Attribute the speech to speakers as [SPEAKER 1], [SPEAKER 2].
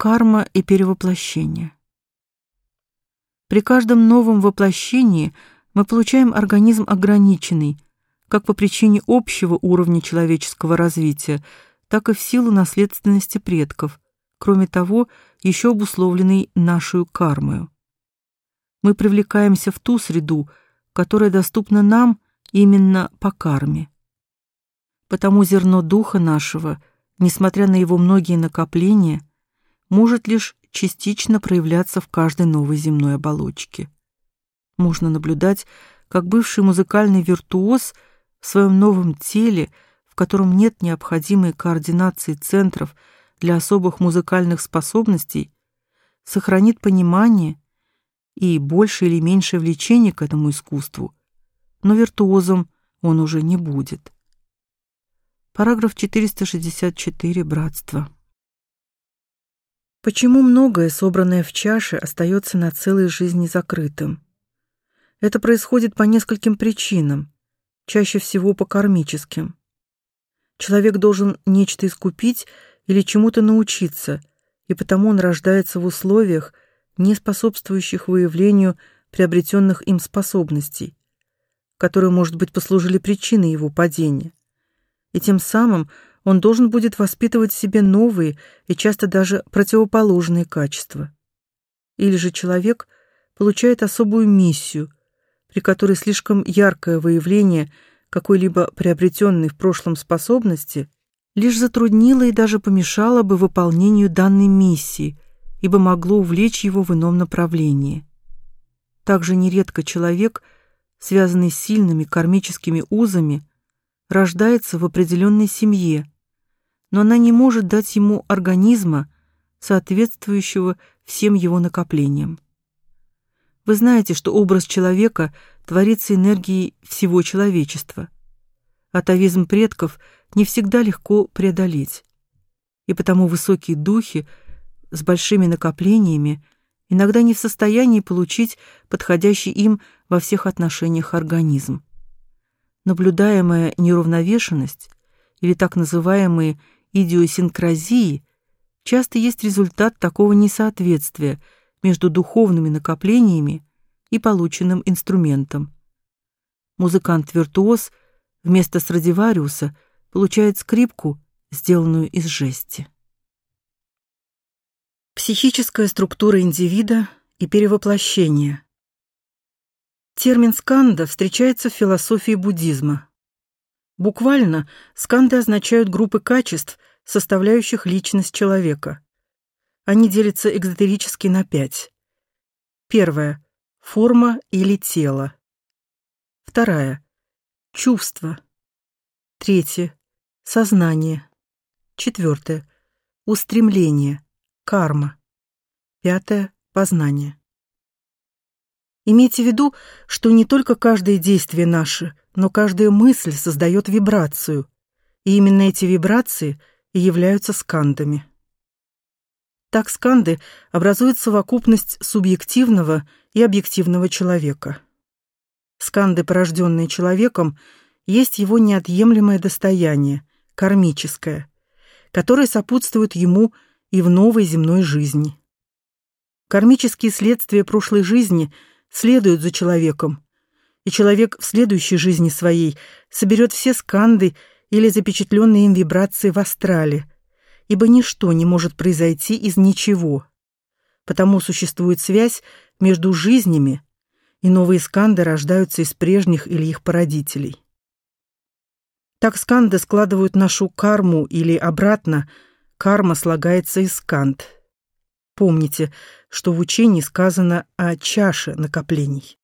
[SPEAKER 1] Карма и перевоплощение. При каждом новом воплощении мы получаем организм ограниченный, как по причине общего уровня человеческого развития, так и в силу наследственности предков, кроме того, еще обусловленный нашу кармою. Мы привлекаемся в ту среду, которая доступна нам именно по карме. Потому зерно духа нашего, несмотря на его многие накопления, может лишь частично проявляться в каждой новой земной оболочке. Можно наблюдать, как бывший музыкальный виртуоз в своем новом теле, в котором нет необходимой координации центров для особых музыкальных способностей, сохранит понимание и больше или меньшее влечение к этому искусству, но виртуозом он уже не будет. Параграф 464. Братство. Почему многое, собранное в чаше, остается на целой жизни закрытым? Это происходит по нескольким причинам, чаще всего по кармическим. Человек должен нечто искупить или чему-то научиться, и потому он рождается в условиях, не способствующих выявлению приобретенных им способностей, которые, может быть, послужили причиной его падения. И тем самым он должен будет воспитывать в себе новые и часто даже противоположные качества. Или же человек получает особую миссию, при которой слишком яркое выявление какой-либо приобретенной в прошлом способности лишь затруднило и даже помешало бы выполнению данной миссии, ибо могло увлечь его в ином направлении. Также нередко человек, связанный с сильными кармическими узами, рождается в определенной семье, но она не может дать ему организма, соответствующего всем его накоплениям. Вы знаете, что образ человека творится энергией всего человечества. Атовизм предков не всегда легко преодолеть. И потому высокие духи с большими накоплениями иногда не в состоянии получить подходящий им во всех отношениях организм. Наблюдаемая неуравновешенность или так называемые идиосинкразии часто есть результат такого несоответствия между духовными накоплениями и полученным инструментом. Музыкант-виртуоз вместо Страдивариуса получает скрипку, сделанную из жести. Психическая структура индивида и перевоплощение. Термин сканда встречается в философии буддизма. Буквально сканды означают группы качеств, составляющих личность человека. Они делятся экзотерически на пять. Первая — форма или тело. Вторая — чувство. Третье — сознание. Четвертое — устремление, карма. Пятое — познание. Имейте в виду, что не только каждое действие наше — но каждая мысль создает вибрацию, и именно эти вибрации и являются скандами. Так сканды образуют совокупность субъективного и объективного человека. Сканды, порожденные человеком, есть его неотъемлемое достояние, кармическое, которое сопутствует ему и в новой земной жизни. Кармические следствия прошлой жизни следуют за человеком, и человек в следующей жизни своей соберет все сканды или запечатленные им вибрации в астрале, ибо ничто не может произойти из ничего. Потому существует связь между жизнями, и новые сканды рождаются из прежних или их породителей. Так сканды складывают нашу карму или обратно, карма слагается из сканд. Помните, что в учении сказано о чаше накоплений.